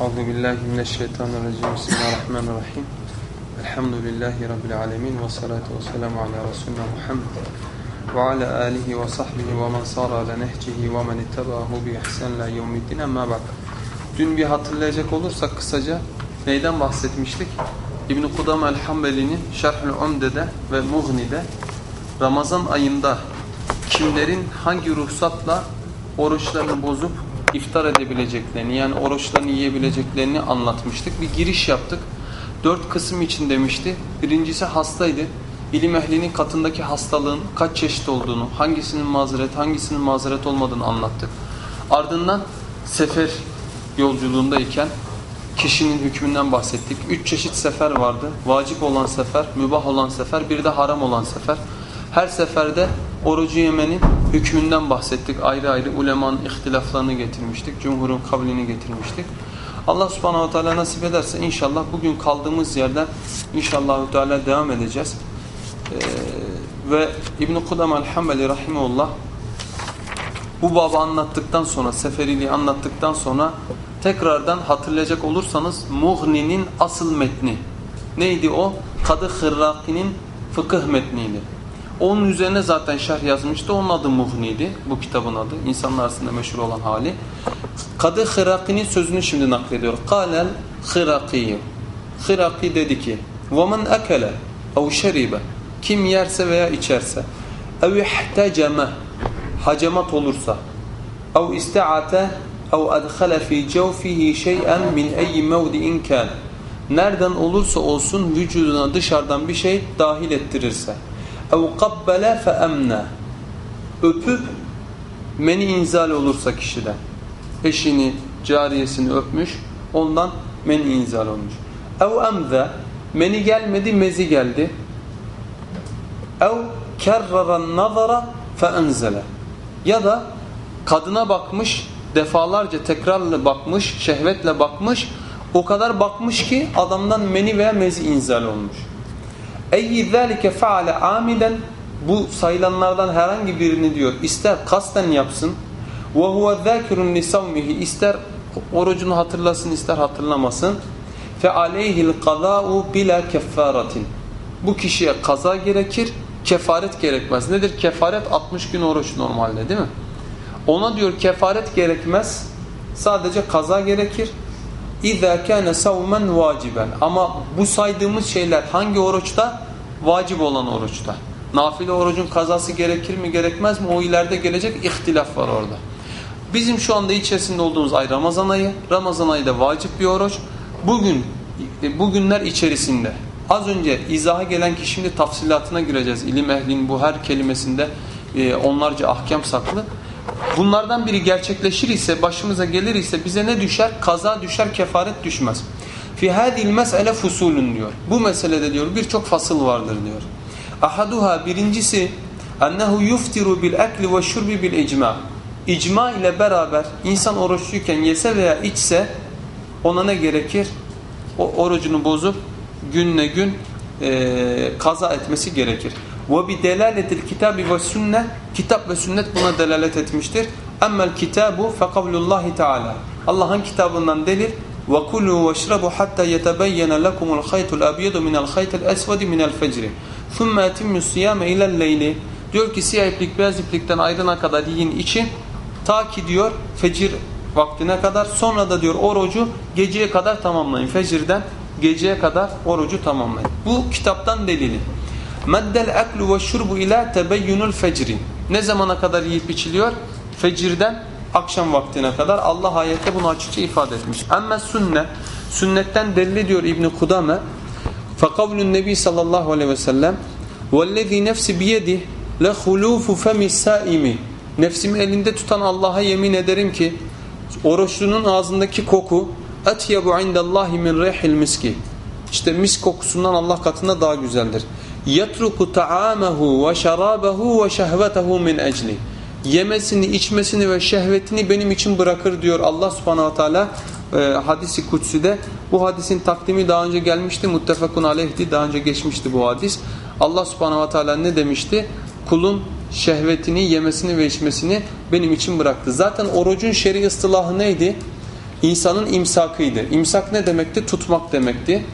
Euzu billahi mineşşeytanirracim. Bismillahirrahmanirrahim. Elhamdülillahi rabbil alamin ve salatu vesselamu ala resulina Muhammed ve ala alihi ve sahbihi ve men sara ala nehcihi ve men ittabahu bi ihsan ila yevmiddin. Amma bak. Dün bir hatırlayacak olursak kısaca neyden bahsetmiştik? İbn Kudam el-Hanbeli'nin Şerhül Umde'de ve Mughni'de Ramazan ayında kimlerin hangi ruhsatla oruçlarını bozup iftar edebileceklerini yani oruçlarını yiyebileceklerini anlatmıştık. Bir giriş yaptık. Dört kısım için demişti. Birincisi hastaydı. İlim ehlinin katındaki hastalığın kaç çeşit olduğunu, hangisinin mazeret, hangisinin mazeret olmadığını anlattık. Ardından sefer yolculuğundayken kişinin hükmünden bahsettik. Üç çeşit sefer vardı. Vacip olan sefer, mübah olan sefer, bir de haram olan sefer. Her seferde orucu yemenin hükmünden bahsettik. Ayrı ayrı ulemanın ihtilaflarını getirmiştik. Cumhurun kablini getirmiştik. Allah subhanahu teala nasip ederse inşallah bugün kaldığımız yerden inşallah teala devam edeceğiz. Ee, ve İbn-i Kudam el-Hambeli rahimullah bu baba anlattıktan sonra, seferiliği anlattıktan sonra tekrardan hatırlayacak olursanız Mughni'nin asıl metni neydi o? Kadı Hırraki'nin fıkıh metniydi. Onun üzerine zaten şerh yazmıştı. Onun adı Mughni'ydi. Bu kitabın adı. İnsanlar arasında meşhur olan hali. Kadı Hıraki'nin sözünü şimdi naklediyor. Kâlel Hırakiyyü. Hıraki dedi ki وَمَنْ أَكَلَ اَوْ شَرِبَ Kim yerse veya içerse اَوْ اِحْتَجَمَ Hacamat olursa اَوْ اِسْتَعَةَ اَوْ اَدْخَلَ ف۪ي جَوْفِهِ شَيْئًا مِنْ اَيِّ مَوْدِئٍ كَانَ Nereden olursa olsun vücuduna dışarıdan bir şey dahil ettirirse اَوْ قَبَّلَ فَاَمْنَ Öpüp meni inzal olursa kişiden. Eşini, cariyesini öpmüş, ondan meni inzal olmuş. اَوْ اَمْذَ Meni gelmedi, mezi geldi. اَوْ كَرَّرَ النَّظَرَ فَاَنْزَلَ Ya da kadına bakmış, defalarca tekrarla bakmış, şehvetle bakmış, o kadar bakmış ki adamdan meni veya mezi inzal olmuş. Eyyi zâlike feale amiden bu sayılanlardan herhangi birini diyor ister kasten yapsın huve zâkirun lisavmihi ister orucunu hatırlasın ister hatırlamasın aleyhil kazâ'u bila keffâratin bu kişiye kaza gerekir kefaret gerekmez. Nedir? Kefaret 60 gün oruç normalde değil mi? Ona diyor kefaret gerekmez. Sadece kaza gerekir. اِذَا كَانَ سَوْمًا vaciben. Ama bu saydığımız şeyler hangi oruçta? Vacip olan oruçta. Nafile orucun kazası gerekir mi gerekmez mi? O ileride gelecek ihtilaf var orada. Bizim şu anda içerisinde olduğumuz ay Ramazan ayı. Ramazan ayı da vacip bir oruç. Bugün, bugünler içerisinde az önce izaha gelen ki şimdi tafsilatına gireceğiz. İlim ehlinin bu her kelimesinde e, onlarca ahkam saklı. Bunlardan biri gerçekleşir ise başımıza gelir ise bize ne düşer? Kaza düşer, kefaret düşmez. Fi hadil mesele fusulun diyor. Bu meselede diyor birçok fasıl vardır diyor. Ahaduha birincisi ennehu yuftiru bil ekli ve şurbi bil icma. İcma ile beraber insan oruçluyken yese veya içse ona ne gerekir? O orucunu bozup günle gün e, kaza etmesi gerekir. Ve bi delaletil kitabi ve sünne kitap ve sünnet buna delalet etmiştir. Emmel kitabu fe kavlullahi teala. Allah'ın kitabından delil ve kulu veşrabu hatta yetebeyyene lekumul khaytul abyadu minel khaytil esvedi minel fecri. Thumma etimmu siyame ilel leyli. Diyor ki siyah iplik beyaz iplikten ayrına kadar yiyin için ta ki diyor fecir vaktine kadar sonra da diyor orucu geceye kadar tamamlayın. Fecirden geceye kadar orucu tamamlayın. Bu kitaptan delili. Meddel eklu ve şurbu ila tebeyyünül fecri. Ne zamana kadar yiyip içiliyor? Fecirden akşam vaktine kadar Allah ayette bunu açıkça ifade etmiş. Ama sünne, sünnetten delil diyor İbn Kudame. Fekavlun Nebi sallallahu aleyhi ve sellem وَالَّذ۪ي نَفْسِ بِيَدِهِ لَخُلُوفُ فَمِ السَّائِمِ Nefsimi elinde tutan Allah'a yemin ederim ki oruçlunun ağzındaki koku اَتْيَبُ عِنْدَ اللّٰهِ مِنْ رَيْحِ الْمِسْكِ İşte mis kokusundan Allah katında daha güzeldir. yatruku taamehu ve şarabehu ve şehvetehu min ecli. Yemesini, içmesini ve şehvetini benim için bırakır diyor Allah subhanahu teala e, hadisi kutsüde. Bu hadisin takdimi daha önce gelmişti. Muttefakun aleyhdi. Daha önce geçmişti bu hadis. Allah subhanahu teala ne demişti? Kulun şehvetini, yemesini ve içmesini benim için bıraktı. Zaten orucun şer'i ıstılahı neydi? İnsanın imsakıydı. İmsak ne demekti? Tutmak demekti.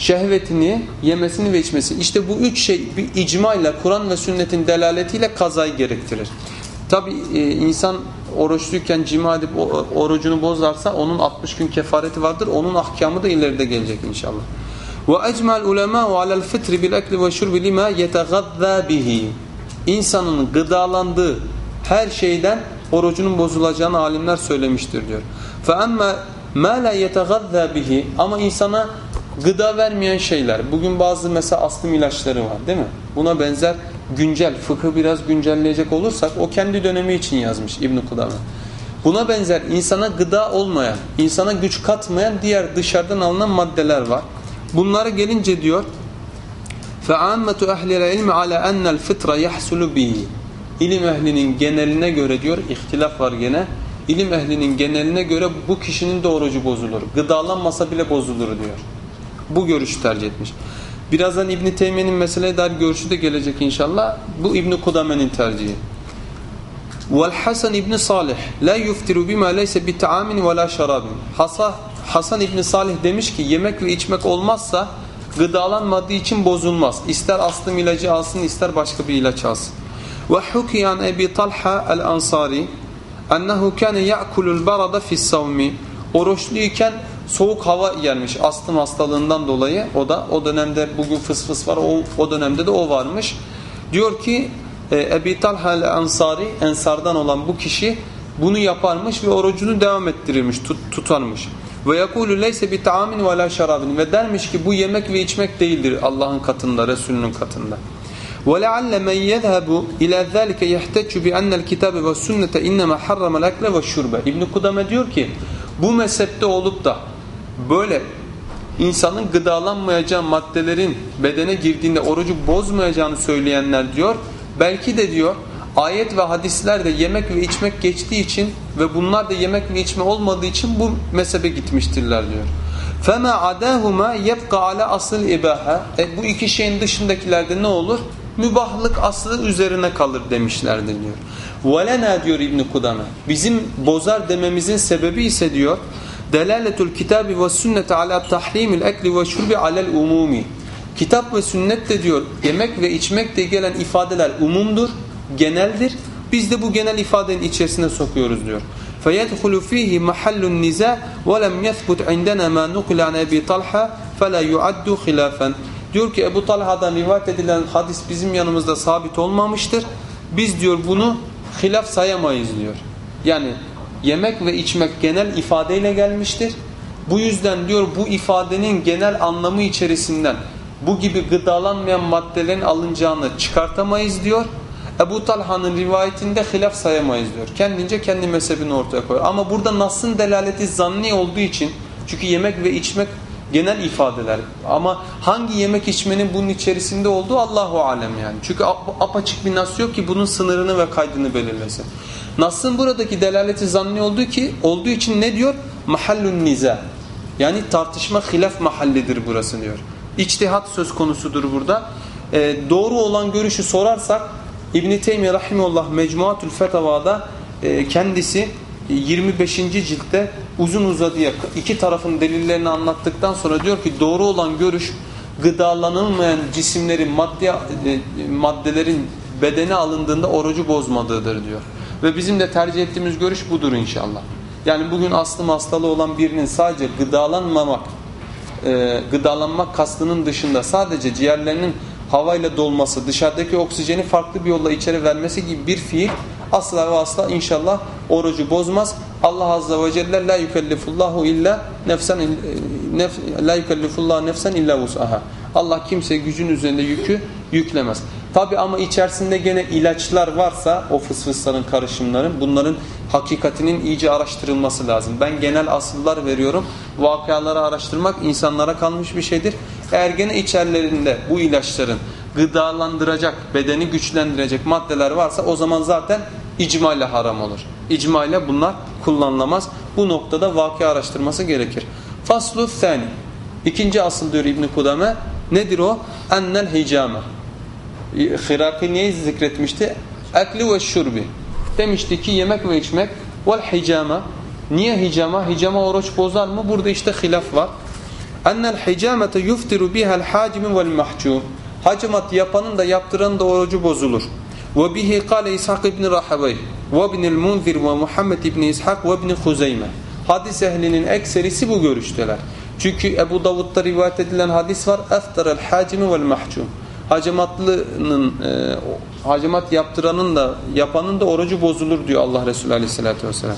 Şehvetini, yemesini ve içmesi. İşte bu üç şey bir icmayla, Kur'an ve sünnetin delaletiyle kazayı gerektirir. Tabi e, insan oruçluyken cima edip orucunu bozarsa onun 60 gün kefareti vardır. Onun ahkamı da ileride gelecek inşallah. Ve ecma'l ulema'u alel fitri bil ekli ve şurbi lima yetegazza bihi. İnsanın gıdalandığı her şeyden orucunun bozulacağını alimler söylemiştir diyor. Fe emme ma la yetegazza bihi ama insana gıda vermeyen şeyler. Bugün bazı mesela astım ilaçları var değil mi? Buna benzer güncel, fıkı biraz güncelleyecek olursak o kendi dönemi için yazmış İbn Kudame. Buna benzer insana gıda olmayan, insana güç katmayan diğer dışarıdan alınan maddeler var. Bunlara gelince diyor فَعَامَّةُ اَهْلِ الْعِلْمِ عَلَى اَنَّ الْفِطْرَ يَحْسُلُ بِهِ İlim ehlinin geneline göre diyor, ihtilaf var gene. İlim ehlinin geneline göre bu kişinin de orucu bozulur. Gıdalanmasa bile bozulur diyor. Bu görüşü tercih etmiş. Birazdan İbn Teymiye'nin meseleye dair görüşü de gelecek inşallah. Bu İbn Kudame'nin tercihi. Vel Hasan İbn Salih la yuftiru bima leysa bi ta'amin ve la şarabin. Hasan Hasan İbn Salih demiş ki yemek ve içmek olmazsa gıdalanmadığı için bozulmaz. İster astım ilacı alsın ister başka bir ilaç alsın. Ve hukiyan Ebi Talha el-Ansari ennehu kâne ya'kulul barada fi's-savmi. Oruçluyken soğuk hava yermiş astım hastalığından dolayı o da o dönemde bugün fıs fıs var o, o dönemde de o varmış. Diyor ki e, Ebi Talha el-Ansari ensardan olan bu kişi bunu yaparmış ve orucunu devam ettirirmiş tut, tutarmış. Ve yekulu leyse bi taamin ve la şarabin ve dermiş ki bu yemek ve içmek değildir Allah'ın katında, Resulünün katında. Ve lealle men yezhebu ila zalika yahtacu bi anna el-kitabe ve sünnete inma harrama el-akle ve şurbe. İbn Kudame diyor ki bu mezhepte olup da böyle insanın gıdalanmayacağı maddelerin bedene girdiğinde orucu bozmayacağını söyleyenler diyor. Belki de diyor ayet ve hadislerde yemek ve içmek geçtiği için ve bunlar da yemek ve içme olmadığı için bu mezhebe gitmiştirler diyor. فَمَا عَدَاهُمَا يَبْقَ عَلَى asıl ibaha. E, bu iki şeyin dışındakilerde ne olur? Mübahlık aslı üzerine kalır demişlerdir diyor. وَلَنَا diyor İbn Kudame. Bizim bozar dememizin sebebi ise diyor delaletul kitabi ve sünnete ala tahrimil ekli ve şurbi alel umumi. Kitap ve sünnet de diyor yemek ve içmek de gelen ifadeler umumdur, geneldir. Biz de bu genel ifadenin içerisine sokuyoruz diyor. فَيَدْخُلُ ف۪يهِ مَحَلُّ النِّزَى وَلَمْ يَثْبُتْ عِنْدَنَا مَا نُقِلَ عَنْ اَبِي طَلْحَ فَلَا يُعَدُّ خِلَافًا Diyor ki Ebu Talha'dan rivayet edilen hadis bizim yanımızda sabit olmamıştır. Biz diyor bunu hilaf sayamayız diyor. Yani yemek ve içmek genel ifadeyle gelmiştir. Bu yüzden diyor bu ifadenin genel anlamı içerisinden bu gibi gıdalanmayan maddelerin alınacağını çıkartamayız diyor. Ebu Talha'nın rivayetinde hilaf sayamayız diyor. Kendince kendi mezhebini ortaya koyuyor. Ama burada Nas'ın delaleti zanni olduğu için çünkü yemek ve içmek genel ifadeler. Ama hangi yemek içmenin bunun içerisinde olduğu Allahu alem yani. Çünkü apaçık bir nas yok ki bunun sınırını ve kaydını belirlesin. Nas'ın buradaki delaleti zanni olduğu ki olduğu için ne diyor? Mahallun niza. Yani tartışma hilaf mahallidir burası diyor. İçtihat söz konusudur burada. Ee, doğru olan görüşü sorarsak İbn-i Teymiye Rahimullah Mecmuatül Fetava'da e, kendisi 25. ciltte uzun uzadıya iki tarafın delillerini anlattıktan sonra diyor ki doğru olan görüş gıdalanılmayan cisimlerin madde, maddelerin bedene alındığında orucu bozmadığıdır diyor. Ve bizim de tercih ettiğimiz görüş budur inşallah. Yani bugün aslım hastalığı olan birinin sadece gıdalanmamak, e, gıdalanmak kastının dışında sadece ciğerlerinin havayla dolması, dışarıdaki oksijeni farklı bir yolla içeri vermesi gibi bir fiil asla ve asla inşallah orucu bozmaz. Allah azze ve celle la yukellifullahu illa nefsen nef, la yukellifullahu nefsen illa vus'aha. Allah kimse gücün üzerinde yükü yüklemez. Tabi ama içerisinde gene ilaçlar varsa o fısfısların karışımların bunların hakikatinin iyice araştırılması lazım. Ben genel asıllar veriyorum. Vakaları araştırmak insanlara kalmış bir şeydir. Eğer gene içerilerinde bu ilaçların gıdalandıracak, bedeni güçlendirecek maddeler varsa o zaman zaten icma ile haram olur. İcma ile bunlar kullanılamaz. Bu noktada vakı araştırması gerekir. Faslu thani. İkinci asıl diyor İbn Kudame. Nedir o? Ennel hicame. Hiraki niye zikretmişti? Ekli ve şurbi. Demişti ki yemek ve içmek vel hicame Niye hicama? Hicama oruç bozar mı? Burada işte hilaf var. Ennel hicamete yuftiru biha'l hacimi vel mahcum. Hacamat yapanın da yaptıranın da orucu bozulur. Ve bihi kâle İshak ibn Rahabey ve ibnil Munzir ve Muhammed ibn İshak ve ibn Huzeyme. Hadis ehlinin ekserisi bu görüşteler. Çünkü Ebu Davud'da rivayet edilen hadis var. Eftarel hacimi vel mahcum. Hacamatlının e, hacamat yaptıranın da yapanın da orucu bozulur diyor Allah Resulü Aleyhisselatü vesselam.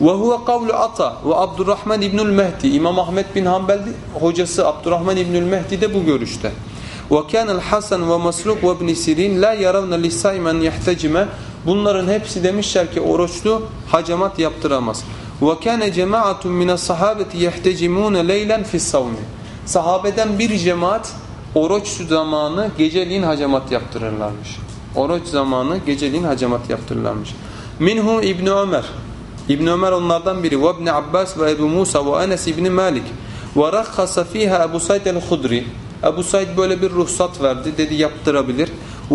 Ve huve kavlu Ata ve Abdurrahman İbnül Mehdi. İmam Ahmet bin Hanbel hocası Abdurrahman İbnül Mehdi de bu görüşte. Ve kânel Hasan ve Masluk ve İbn Sirin la yaravne lisaimen yehtecime. Bunların hepsi demişler ki oruçlu hacamat yaptıramaz. Ve kâne cemaatun mine sahabeti yehtecimûne leylen fissavmi. Sahabeden bir cemaat oruç zamanı geceliğin hacamat yaptırırlarmış. Oruç zamanı geceliğin hacamat yaptırırlarmış. Minhum İbn Ömer. İbn Ömer onlardan biri. Ve İbn Abbas ve Ebu Musa ve Enes İbn Malik. Ve rakhasa fiha Ebu Said el-Hudri. Ebu Said böyle bir ruhsat verdi. Dedi yaptırabilir. Ve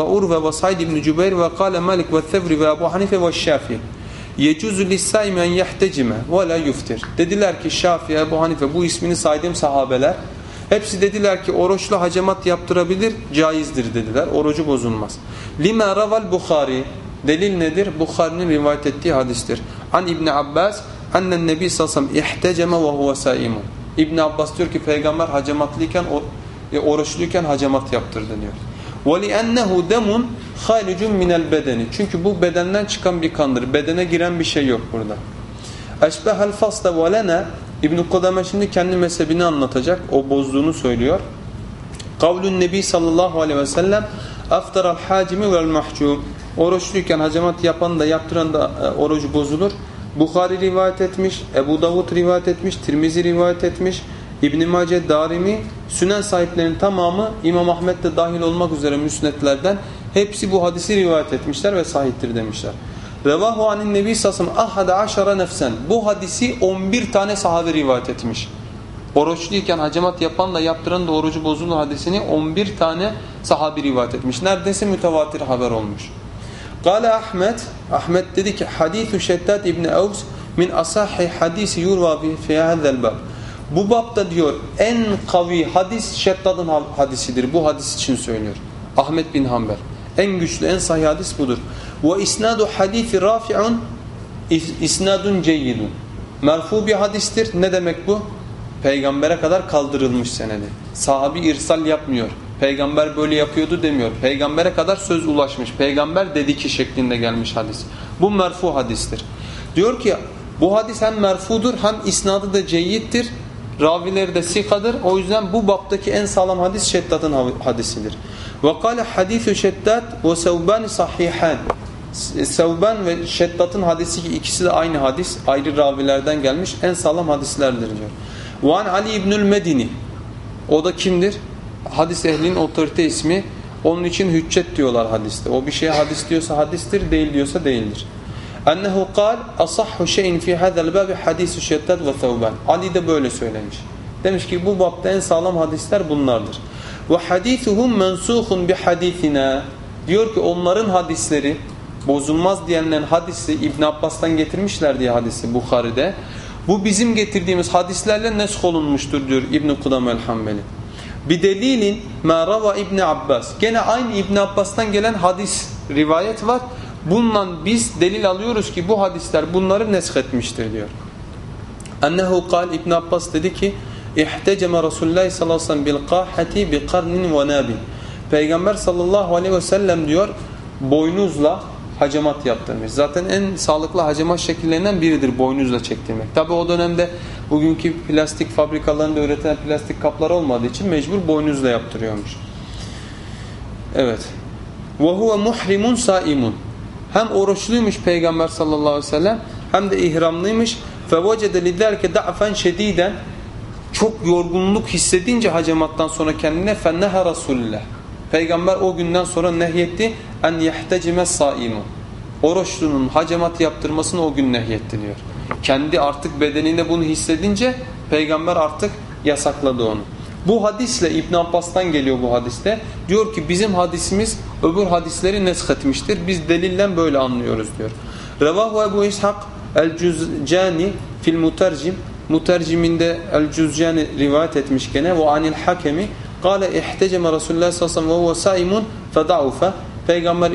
Urve ve Said İbn Cübeyr ve kâle Malik ve Thevri ve Ebu Hanife ve Şafii. Yecuzu lissaimen yehtecime ve la yuftir. Dediler ki Şafii, Ebu Hanife bu ismini saydığım sahabeler hepsi dediler ki oruçlu hacamat yaptırabilir, caizdir dediler. Orucu bozulmaz. Lima raval Bukhari. Delil nedir? Bukhari'nin rivayet ettiği hadistir. An İbn Abbas annen Nebi sellem ihteceme ve huve saimun. İbn Abbas diyor ki peygamber hacamatlıyken e, oruçluyken hacamat yaptırdı diyor. وَلِأَنَّهُ دَمٌ خَالِجٌ مِنَ الْبَدَنِ Çünkü bu bedenden çıkan bir kandır. Bedene giren bir şey yok burada. اَشْبَهَ الْفَصْلَ وَلَنَا İbn-i Kudame şimdi kendi mezhebini anlatacak. O bozduğunu söylüyor. Kavlun Nebi sallallahu aleyhi ve sellem aftaral hacimi vel mahcum. Oruçluyken hacamat yapan da yaptıran da e, orucu bozulur. Bukhari rivayet etmiş, Ebu Davud rivayet etmiş, Tirmizi rivayet etmiş. İbn-i Mace, Darimi, Sünen sahiplerinin tamamı İmam Ahmet de dahil olmak üzere müsnetlerden hepsi bu hadisi rivayet etmişler ve sahiptir demişler. Revahu anin nebi sasım ahada aşara nefsen. Bu hadisi 11 tane sahabe rivayet etmiş. Oruçluyken hacamat yapan da yaptıran da orucu bozulur hadisini 11 tane sahabi rivayet etmiş. Neredeyse mütevatir haber olmuş. Kale Ahmet, Ahmet dedi ki hadithu Şeddat İbni Avs min asahi hadisi yurva fi hadzel bab. Bu babda diyor en kavi hadis Şeddad'ın hadisidir. Bu hadis için söylüyor. Ahmet bin Hanbel. En güçlü, en sahih hadis budur. Ve isnadu hadisi rafi'un isnadun ceyyidun. Merfu bir hadistir. Ne demek bu? Peygambere kadar kaldırılmış senedi. Sahabi irsal yapmıyor. Peygamber böyle yapıyordu demiyor. Peygambere kadar söz ulaşmış. Peygamber dedi ki şeklinde gelmiş hadis. Bu merfu hadistir. Diyor ki bu hadis hem merfudur hem isnadı da ceyyittir. Ravileri de sikadır. O yüzden bu baptaki en sağlam hadis Şeddat'ın hadisidir. Ve kâle hadîsü Şeddat ve sevbâni sahihan. Sevban ve Şeddat'ın hadisi ki ikisi de aynı hadis. Ayrı ravilerden gelmiş. En sağlam hadislerdir diyor. Ve Ali İbnül Medini. O da kimdir? Hadis ehlinin otorite ismi. Onun için hüccet diyorlar hadiste. O bir şeye hadis diyorsa hadistir, değil diyorsa değildir. Ennehu kal asahhu şeyin fi hadal babi hadisu şeddat ve thevban. Ali de böyle söylemiş. Demiş ki bu babda en sağlam hadisler bunlardır. Ve hadisuhum mensuhun bi hadisina. Diyor ki onların hadisleri bozulmaz diyenlerin hadisi İbn Abbas'tan getirmişler diye hadisi Bukhari'de. Bu bizim getirdiğimiz hadislerle nesk olunmuştur diyor İbn Kudam el-Hanbeli. Bir delilin ma rava İbn Abbas. Gene aynı İbn Abbas'tan gelen hadis rivayet var. Bundan biz delil alıyoruz ki bu hadisler bunları nesketmiştir diyor. Ennehu kal İbn Abbas dedi ki İhteceme Resulullah sallallahu aleyhi ve sellem bil qahati bi qarnin ve nabin. Peygamber sallallahu aleyhi ve sellem diyor boynuzla hacamat yaptırmış. Zaten en sağlıklı hacamat şekillerinden biridir boynuzla çektirmek. Tabi o dönemde bugünkü plastik fabrikalarında üretilen plastik kaplar olmadığı için mecbur boynuzla yaptırıyormuş. Evet. Ve huve muhrimun saimun. Hem oruçluymuş Peygamber sallallahu aleyhi ve sellem hem de ihramlıymış. فَوَجَدَ لِذَٰلِكَ دَعْفًا شَد۪يدًا Çok yorgunluk hissedince hacamattan sonra kendine فَنَّهَ رَسُولُ Peygamber o günden sonra nehyetti en yehtecime saimu. Oruçlunun hacamat yaptırmasını o gün nehyetti diyor. Kendi artık bedeninde bunu hissedince peygamber artık yasakladı onu. Bu hadisle İbn Abbas'tan geliyor bu hadiste. Diyor ki bizim hadisimiz öbür hadisleri nesk etmiştir. Biz delillen böyle anlıyoruz diyor. Revahu Ebu İshak el-Cüzcani fil mutercim muterciminde el-Cüzcani rivayet etmiş gene ve anil hakemi Kale ihteceme Resulullah sallallahu aleyhi ve huve saimun fedaufe Peygamber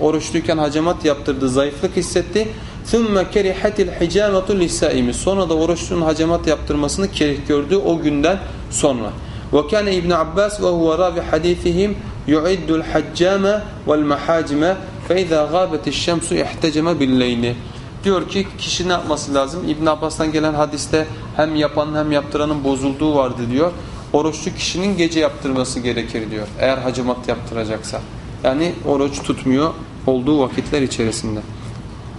oruçluyken hacamat yaptırdı, zayıflık hissetti. ثُمَّ كَرِحَتِ الْحِجَامَةُ لِسَّائِمِ Sonra da oruçlunun hacamat yaptırmasını kerih gördü o günden sonra. Ve kana İbn Abbas ve huve ravi hadisihim yu'iddul haccame vel mahacime fe izâ gâbetiş şemsu ihteceme billeyni. Diyor ki kişi ne yapması lazım? İbn Abbas'tan gelen hadiste hem yapanın hem yaptıranın bozulduğu vardı diyor. Oruçlu kişinin gece yaptırması gerekir diyor. Eğer hacamat yaptıracaksa. Yani oruç tutmuyor olduğu vakitler içerisinde.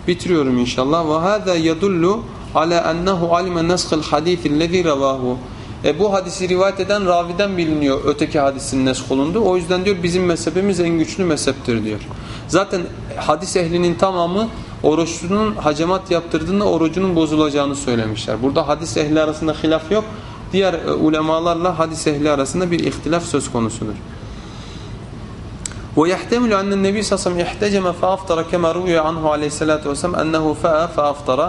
Bitiriyorum inşallah. Ve hâzâ yadullu ala ennehu alime neskıl hadîfillezî revâhu. E bu hadisi rivayet eden raviden biliniyor öteki hadisin nesk olundu. O yüzden diyor bizim mezhebimiz en güçlü mezheptir diyor. Zaten hadis ehlinin tamamı oruçlunun hacamat yaptırdığında orucunun bozulacağını söylemişler. Burada hadis ehli arasında hilaf yok. Diğer e, ulemalarla hadis ehli arasında bir ihtilaf söz konusudur. ويحتمل أن النبي صلى الله عليه وسلم احتجم فأفطر كما روي عنه عليه الصلاة والسلام أنه فاء فأفطر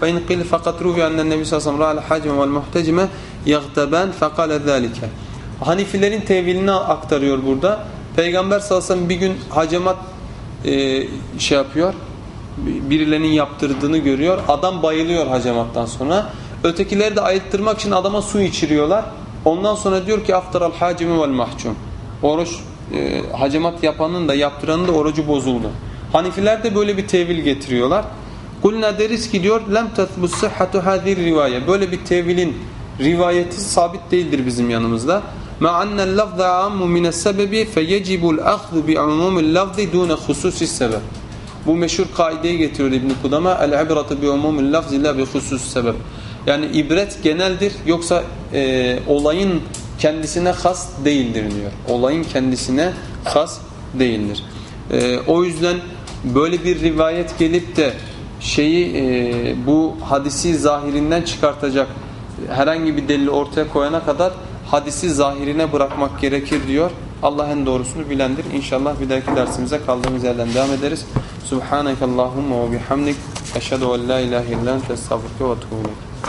فإن قيل فقط روي أن النبي صلى الله عليه وسلم رأى الحاجم والمحتجم يغتبان فقال ذلك Hanifilerin tevilini aktarıyor burada. Peygamber sallallahu aleyhi ve sellem bir gün hacamat e, şey yapıyor. Birilerinin yaptırdığını görüyor. Adam bayılıyor hacamattan sonra. Ötekileri de ayıttırmak için adama su içiriyorlar. Ondan sonra diyor ki aftaral hacimi vel mahcum. Oruç e, hacamat yapanın da yaptıranın da orucu bozuldu. Hanifiler de böyle bir tevil getiriyorlar. Kulna deriz ki diyor lem tetbus sıhhatu hadir rivaye. Böyle bir tevilin rivayeti sabit değildir bizim yanımızda. Lafza ammu min sebebi feyecibul ahzu bi umumil lafzi dune hususis sebep. Bu meşhur kaideyi getiriyor İbn Kudama. Umumil lafzi la bi husus sebep. Yani ibret geneldir yoksa e, olayın kendisine has değildir diyor. Olayın kendisine has değildir. E, o yüzden böyle bir rivayet gelip de şeyi e, bu hadisi zahirinden çıkartacak herhangi bir delil ortaya koyana kadar hadisi zahirine bırakmak gerekir diyor. Allah en doğrusunu bilendir. İnşallah bir dahaki dersimize kaldığımız yerden devam ederiz. Subhaneke Allahumma ve bihamdik. Eşhedü en la ilahe illan. Estağfurke ve tuğulek.